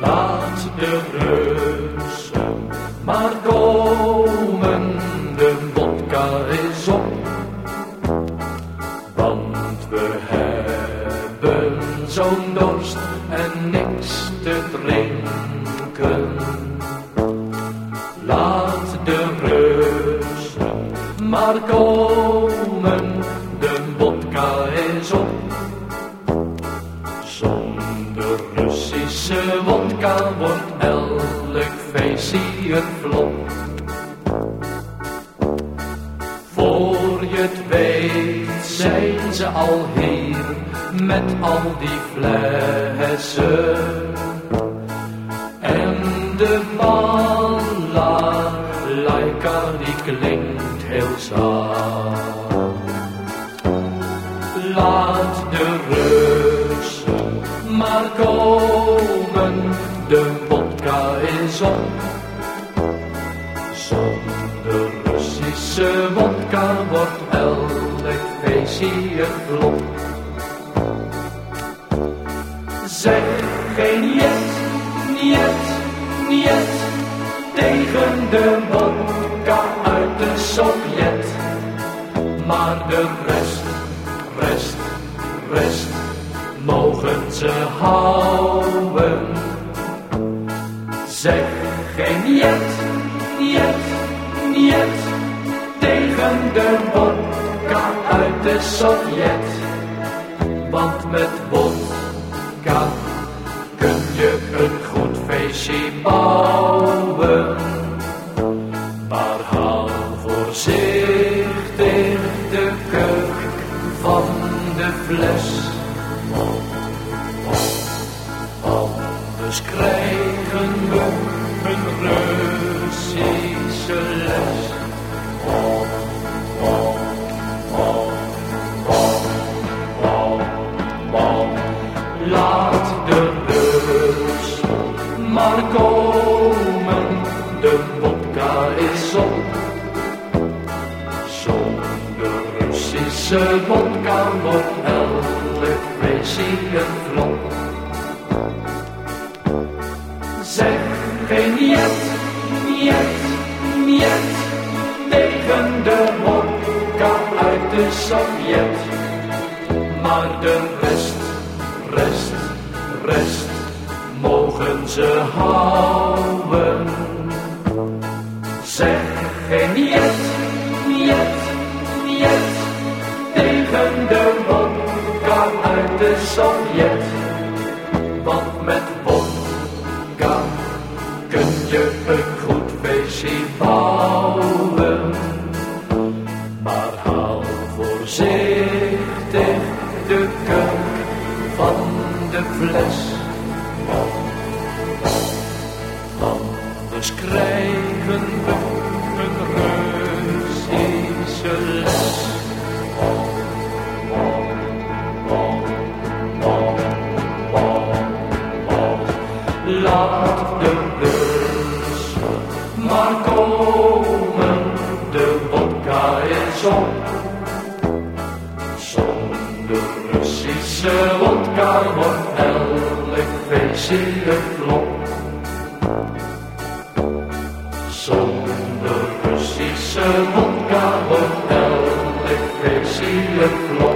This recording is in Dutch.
Laat de reuzen maar komen, de vodka is op. Want we hebben zo'n dorst en niks te drinken. Laat de reuzen maar komen, elk feestje een flop. Voor je het weet zijn ze al hier met al die flessen. En de balalaika die klinkt heel zacht. Laat op. Zonder Russische vodka wordt elk een flop. Zeg geen jet, niet, niet tegen de vodka uit de Sovjet. Maar de rest, rest, rest mogen ze houden. Zeg geen jet, niet, niet tegen de vodka uit de Sovjet. Want met vodka kun je een goed feestje bouwen. Maar haal voorzichtig de kurk van de fles. Anders krijgen we een Russische les. Laat de bus maar komen, de vodka is op. Zonder Russische vodka wordt elk feestje een. Zeg geen jet, jet, jet tegen de vodka uit de Sovjet. Maar de rest, rest, rest mogen ze houden. Zeg geen jet, jet, jet tegen de vodka uit de Sovjet. Anders krijgen we een Russische les. Laat de bus maar komen, de vodka is op. Zonder Russische vodka wordt elk feestje een flop. Zonder Russische vodka wordt elk feestje een flop.